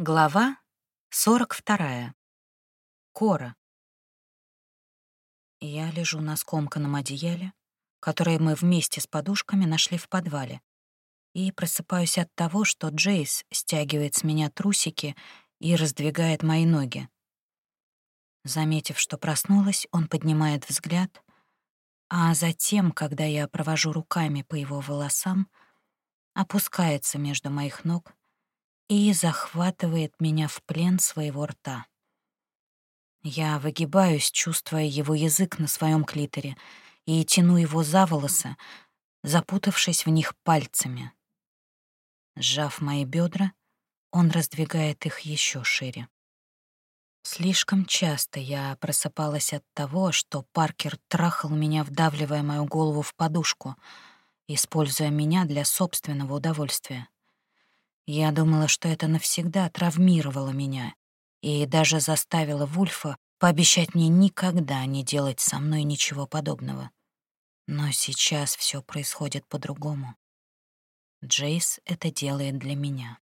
Глава 42. Кора. Я лежу на скомканном одеяле, которое мы вместе с подушками нашли в подвале, и просыпаюсь от того, что Джейс стягивает с меня трусики и раздвигает мои ноги. Заметив, что проснулась, он поднимает взгляд, а затем, когда я провожу руками по его волосам, опускается между моих ног и захватывает меня в плен своего рта. Я выгибаюсь, чувствуя его язык на своем клиторе, и тяну его за волосы, запутавшись в них пальцами. Сжав мои бедра, он раздвигает их еще шире. Слишком часто я просыпалась от того, что Паркер трахал меня, вдавливая мою голову в подушку, используя меня для собственного удовольствия. Я думала, что это навсегда травмировало меня и даже заставило Вульфа пообещать мне никогда не делать со мной ничего подобного. Но сейчас все происходит по-другому. Джейс это делает для меня.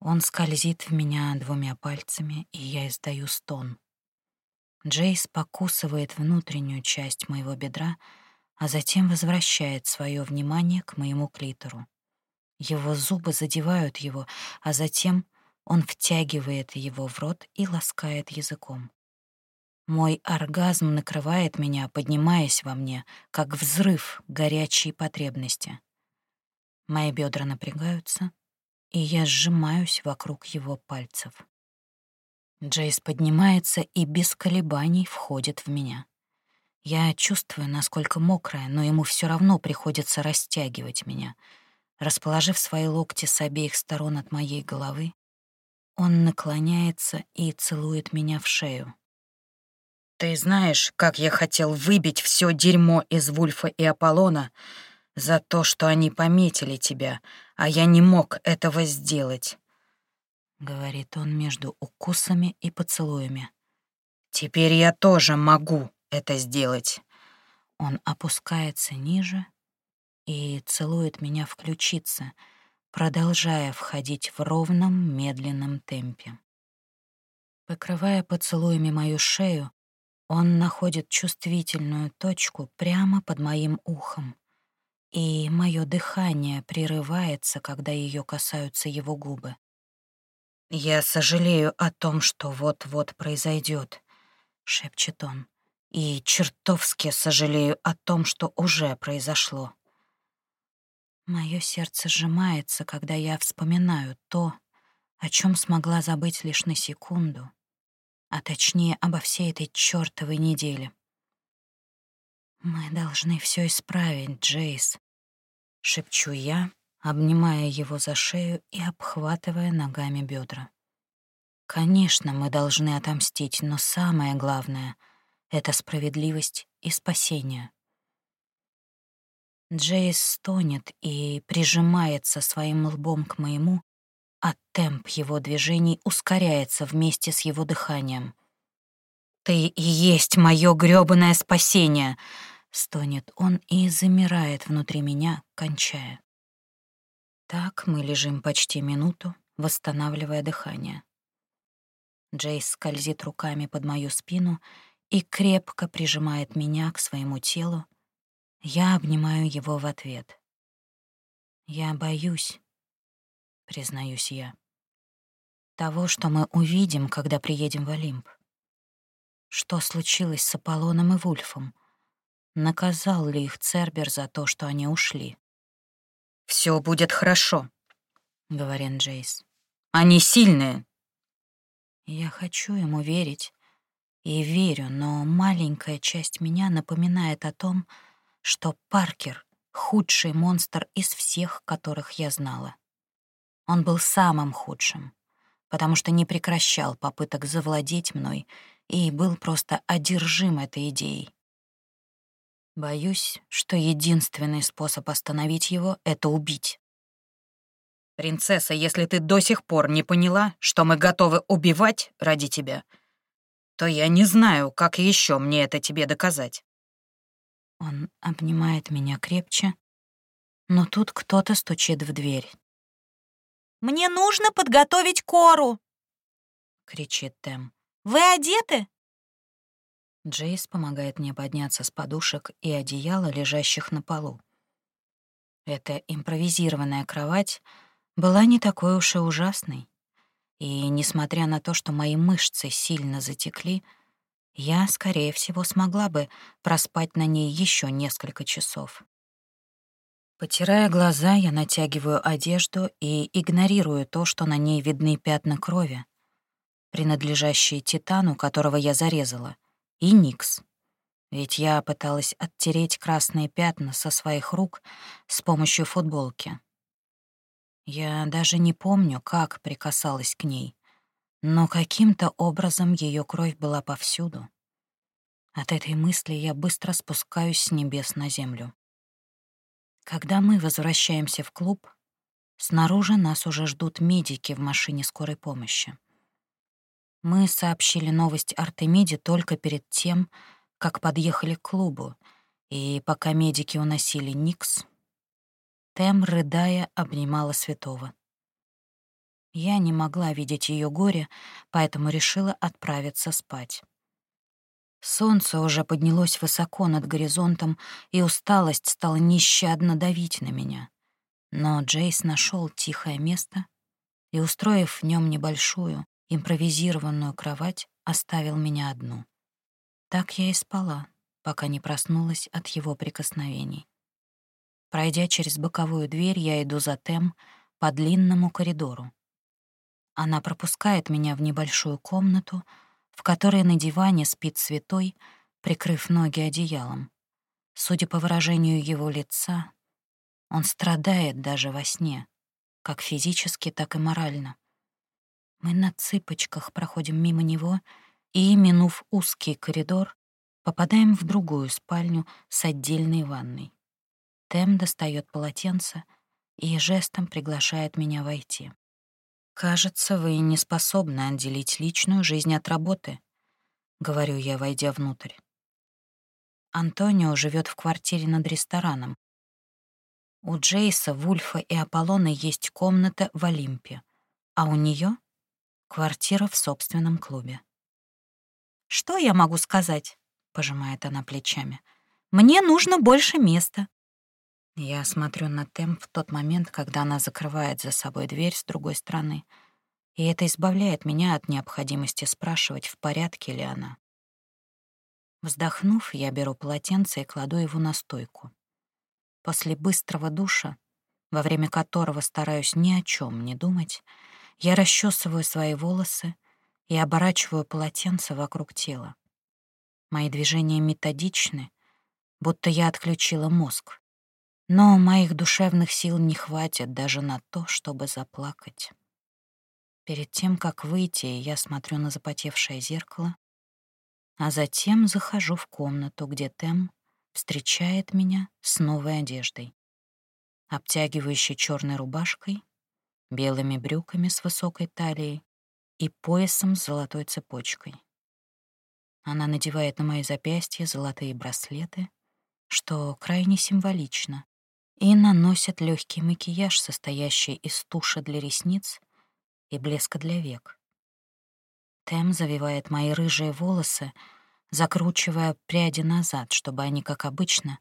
Он скользит в меня двумя пальцами, и я издаю стон. Джейс покусывает внутреннюю часть моего бедра, а затем возвращает свое внимание к моему клитору. Его зубы задевают его, а затем он втягивает его в рот и ласкает языком. Мой оргазм накрывает меня, поднимаясь во мне, как взрыв горячей потребности. Мои бедра напрягаются, и я сжимаюсь вокруг его пальцев. Джейс поднимается и без колебаний входит в меня. Я чувствую, насколько мокрая, но ему все равно приходится растягивать меня — Расположив свои локти с обеих сторон от моей головы, он наклоняется и целует меня в шею. «Ты знаешь, как я хотел выбить все дерьмо из Вульфа и Аполлона за то, что они пометили тебя, а я не мог этого сделать», — говорит он между укусами и поцелуями. «Теперь я тоже могу это сделать». Он опускается ниже, и целует меня в ключицы, продолжая входить в ровном, медленном темпе. Покрывая поцелуями мою шею, он находит чувствительную точку прямо под моим ухом, и мое дыхание прерывается, когда ее касаются его губы. «Я сожалею о том, что вот-вот произойдет», — шепчет он, «и чертовски сожалею о том, что уже произошло». Мое сердце сжимается, когда я вспоминаю то, о чем смогла забыть лишь на секунду, а точнее обо всей этой чёртовой неделе. «Мы должны все исправить, Джейс», — шепчу я, обнимая его за шею и обхватывая ногами бедра. «Конечно, мы должны отомстить, но самое главное — это справедливость и спасение». Джейс стонет и прижимается своим лбом к моему, а темп его движений ускоряется вместе с его дыханием. «Ты и есть мое грёбаное спасение!» — стонет он и замирает внутри меня, кончая. Так мы лежим почти минуту, восстанавливая дыхание. Джейс скользит руками под мою спину и крепко прижимает меня к своему телу, я обнимаю его в ответ. Я боюсь, признаюсь я, того, что мы увидим, когда приедем в Олимп. Что случилось с Аполлоном и Вульфом? Наказал ли их Цербер за то, что они ушли? Все будет хорошо», — говорит Джейс. «Они сильные». Я хочу ему верить и верю, но маленькая часть меня напоминает о том, что что Паркер — худший монстр из всех, которых я знала. Он был самым худшим, потому что не прекращал попыток завладеть мной и был просто одержим этой идеей. Боюсь, что единственный способ остановить его — это убить. «Принцесса, если ты до сих пор не поняла, что мы готовы убивать ради тебя, то я не знаю, как еще мне это тебе доказать». Он обнимает меня крепче, но тут кто-то стучит в дверь. «Мне нужно подготовить кору!» — кричит Тем. «Вы одеты?» Джейс помогает мне подняться с подушек и одеяла, лежащих на полу. Эта импровизированная кровать была не такой уж и ужасной. И, несмотря на то, что мои мышцы сильно затекли, я, скорее всего, смогла бы проспать на ней еще несколько часов. Потирая глаза, я натягиваю одежду и игнорирую то, что на ней видны пятна крови, принадлежащие Титану, которого я зарезала, и Никс. Ведь я пыталась оттереть красные пятна со своих рук с помощью футболки. Я даже не помню, как прикасалась к ней, но каким-то образом ее кровь была повсюду. От этой мысли я быстро спускаюсь с небес на землю. Когда мы возвращаемся в клуб, снаружи нас уже ждут медики в машине скорой помощи. Мы сообщили новость Артемиде только перед тем, как подъехали к клубу, и пока медики уносили Никс, Тем, рыдая, обнимала святого. Я не могла видеть ее горе, поэтому решила отправиться спать. Солнце уже поднялось высоко над горизонтом, и усталость стала нещадно давить на меня. Но Джейс нашел тихое место и, устроив в нем небольшую, импровизированную кровать, оставил меня одну. Так я и спала, пока не проснулась от его прикосновений. Пройдя через боковую дверь, я иду за Тем по длинному коридору. Она пропускает меня в небольшую комнату, в которой на диване спит святой, прикрыв ноги одеялом. Судя по выражению его лица, он страдает даже во сне, как физически, так и морально. Мы на цыпочках проходим мимо него и, минув узкий коридор, попадаем в другую спальню с отдельной ванной. Тем достает полотенце и жестом приглашает меня войти. «Кажется, вы не способны отделить личную жизнь от работы», — говорю я, войдя внутрь. Антонио живет в квартире над рестораном. У Джейса, Вульфа и Аполлона есть комната в Олимпе, а у нее квартира в собственном клубе. «Что я могу сказать?» — пожимает она плечами. «Мне нужно больше места. Я смотрю на темп в тот момент, когда она закрывает за собой дверь с другой стороны, и это избавляет меня от необходимости спрашивать, в порядке ли она. Вздохнув, я беру полотенце и кладу его на стойку. После быстрого душа, во время которого стараюсь ни о чем не думать, я расчесываю свои волосы и оборачиваю полотенце вокруг тела. Мои движения методичны, будто я отключила мозг. Но моих душевных сил не хватит даже на то, чтобы заплакать. Перед тем, как выйти, я смотрю на запотевшее зеркало, а затем захожу в комнату, где Тем встречает меня с новой одеждой, обтягивающей черной рубашкой, белыми брюками с высокой талией и поясом с золотой цепочкой. Она надевает на мои запястья золотые браслеты, что крайне символично, и наносят легкий макияж, состоящий из туши для ресниц и блеска для век. Тем завивает мои рыжие волосы, закручивая пряди назад, чтобы они, как обычно,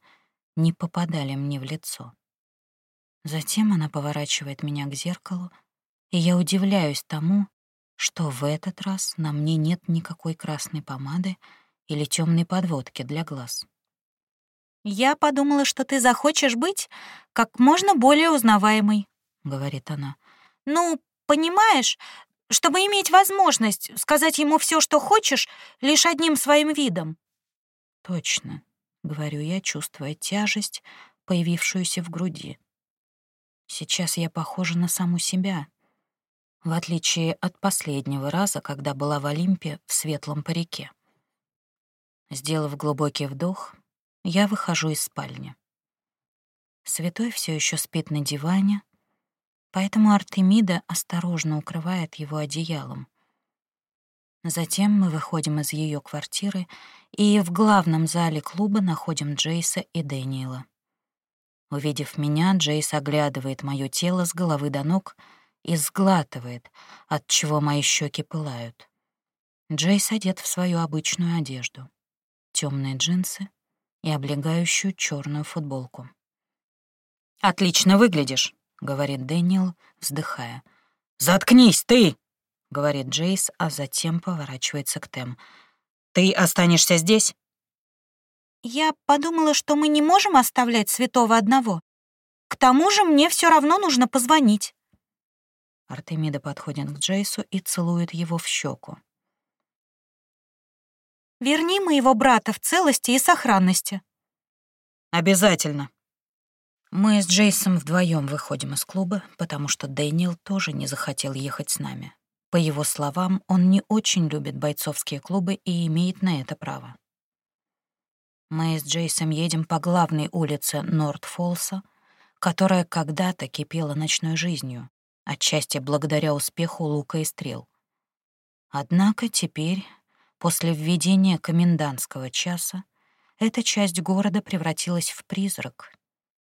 не попадали мне в лицо. Затем она поворачивает меня к зеркалу, и я удивляюсь тому, что в этот раз на мне нет никакой красной помады или темной подводки для глаз. «Я подумала, что ты захочешь быть как можно более узнаваемой», — говорит она. «Ну, понимаешь, чтобы иметь возможность сказать ему все, что хочешь, лишь одним своим видом». «Точно», — говорю я, чувствуя тяжесть, появившуюся в груди. «Сейчас я похожа на саму себя, в отличие от последнего раза, когда была в Олимпе в светлом парике». Сделав глубокий вдох, я выхожу из спальни. Святой все еще спит на диване, поэтому Артемида осторожно укрывает его одеялом. Затем мы выходим из ее квартиры и в главном зале клуба находим Джейса и Дэниела. Увидев меня, Джейс оглядывает мое тело с головы до ног и сглатывает, от чего мои щеки пылают. Джейс одет в свою обычную одежду. темные джинсы и облегающую черную футболку. «Отлично выглядишь», — говорит Дэниел, вздыхая. «Заткнись, ты!» — говорит Джейс, а затем поворачивается к Тем. «Ты останешься здесь?» «Я подумала, что мы не можем оставлять святого одного. К тому же мне все равно нужно позвонить». Артемида подходит к Джейсу и целует его в щеку. «Верни моего брата в целости и сохранности». «Обязательно». Мы с Джейсом вдвоем выходим из клуба, потому что Дэниел тоже не захотел ехать с нами. По его словам, он не очень любит бойцовские клубы и имеет на это право. Мы с Джейсом едем по главной улице Норт-Фолса, которая когда-то кипела ночной жизнью, отчасти благодаря успеху лука и стрел. Однако теперь, после введения комендантского часа, эта часть города превратилась в призрак,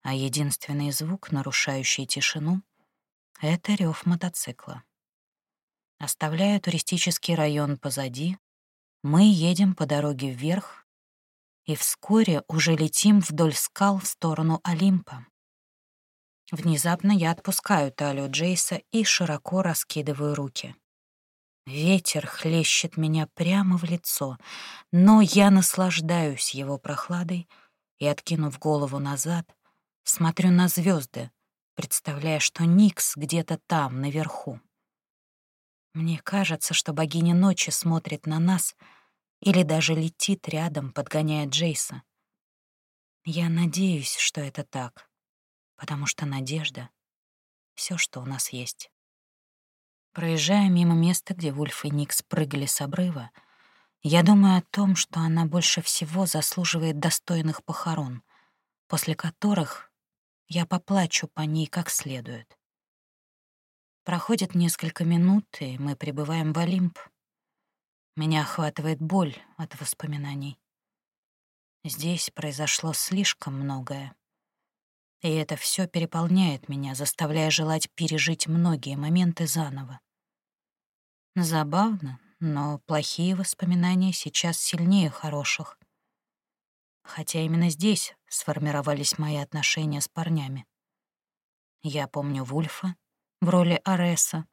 а единственный звук, нарушающий тишину, — это рев мотоцикла. Оставляя туристический район позади, мы едем по дороге вверх и вскоре уже летим вдоль скал в сторону Олимпа. Внезапно я отпускаю талию Джейса и широко раскидываю руки. Ветер хлещет меня прямо в лицо, но я наслаждаюсь его прохладой и, откинув голову назад, смотрю на звезды, представляя, что Никс где-то там, наверху. Мне кажется, что богиня ночи смотрит на нас или даже летит рядом, подгоняя Джейса. Я надеюсь, что это так потому что надежда — все, что у нас есть. Проезжая мимо места, где Вульф и Ник спрыгали с обрыва, я думаю о том, что она больше всего заслуживает достойных похорон, после которых я поплачу по ней как следует. Проходит несколько минут, и мы прибываем в Олимп. Меня охватывает боль от воспоминаний. Здесь произошло слишком многое. И это все переполняет меня, заставляя желать пережить многие моменты заново. Забавно, но плохие воспоминания сейчас сильнее хороших. Хотя именно здесь сформировались мои отношения с парнями. Я помню Вульфа в роли Ареса,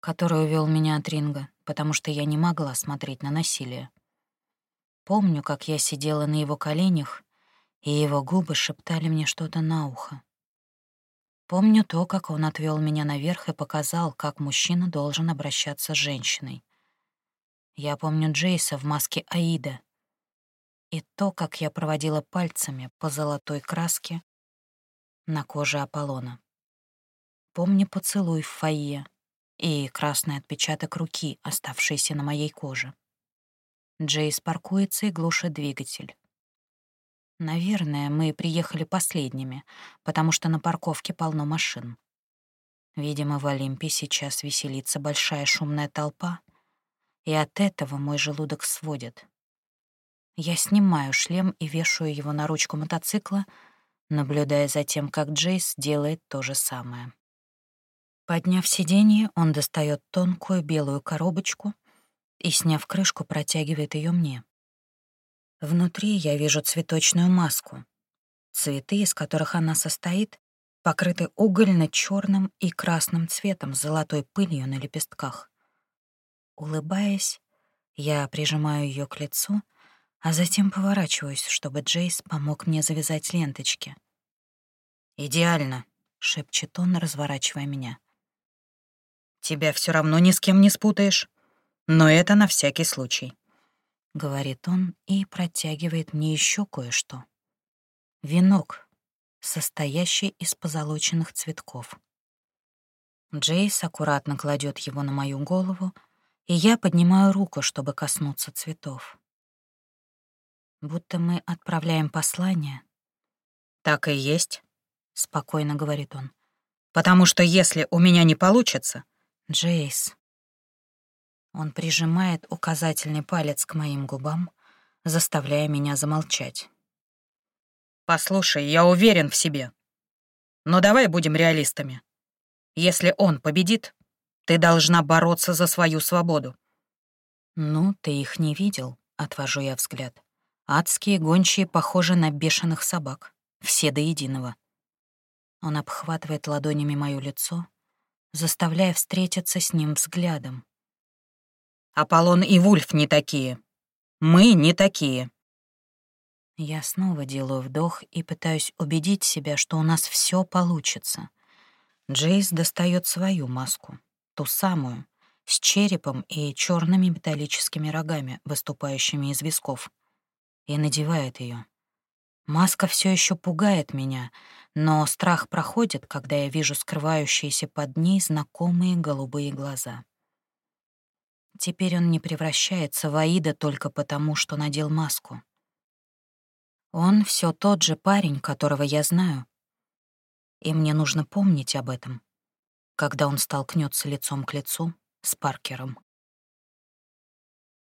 который увел меня от ринга, потому что я не могла смотреть на насилие. Помню, как я сидела на его коленях и его губы шептали мне что-то на ухо. Помню то, как он отвел меня наверх и показал, как мужчина должен обращаться с женщиной. Я помню Джейса в маске Аида и то, как я проводила пальцами по золотой краске на коже Аполлона. Помню поцелуй в фойе и красный отпечаток руки, оставшийся на моей коже. Джейс паркуется и глушит двигатель. Наверное, мы приехали последними, потому что на парковке полно машин. Видимо, в Олимпе сейчас веселится большая шумная толпа, и от этого мой желудок сводит. Я снимаю шлем и вешаю его на ручку мотоцикла, наблюдая за тем, как Джейс делает то же самое. Подняв сиденье, он достает тонкую белую коробочку и, сняв крышку, протягивает ее мне. Внутри я вижу цветочную маску. Цветы, из которых она состоит, покрыты угольно черным и красным цветом с золотой пылью на лепестках. Улыбаясь, я прижимаю ее к лицу, а затем поворачиваюсь, чтобы Джейс помог мне завязать ленточки. «Идеально», — шепчет он, разворачивая меня. «Тебя все равно ни с кем не спутаешь, но это на всякий случай». — говорит он и протягивает мне еще кое-что. Венок, состоящий из позолоченных цветков. Джейс аккуратно кладет его на мою голову, и я поднимаю руку, чтобы коснуться цветов. Будто мы отправляем послание. «Так и есть», — спокойно говорит он. «Потому что если у меня не получится...» «Джейс», он прижимает указательный палец к моим губам, заставляя меня замолчать. «Послушай, я уверен в себе. Но давай будем реалистами. Если он победит, ты должна бороться за свою свободу». «Ну, ты их не видел», — отвожу я взгляд. «Адские гончие похожи на бешеных собак, все до единого». Он обхватывает ладонями моё лицо, заставляя встретиться с ним взглядом. «Аполлон и Вульф не такие. Мы не такие». Я снова делаю вдох и пытаюсь убедить себя, что у нас все получится. Джейс достает свою маску, ту самую, с черепом и черными металлическими рогами, выступающими из висков, и надевает ее. Маска все еще пугает меня, но страх проходит, когда я вижу скрывающиеся под ней знакомые голубые глаза. Теперь он не превращается в Аида только потому, что надел маску. Он все тот же парень, которого я знаю. И мне нужно помнить об этом, когда он столкнется лицом к лицу с Паркером.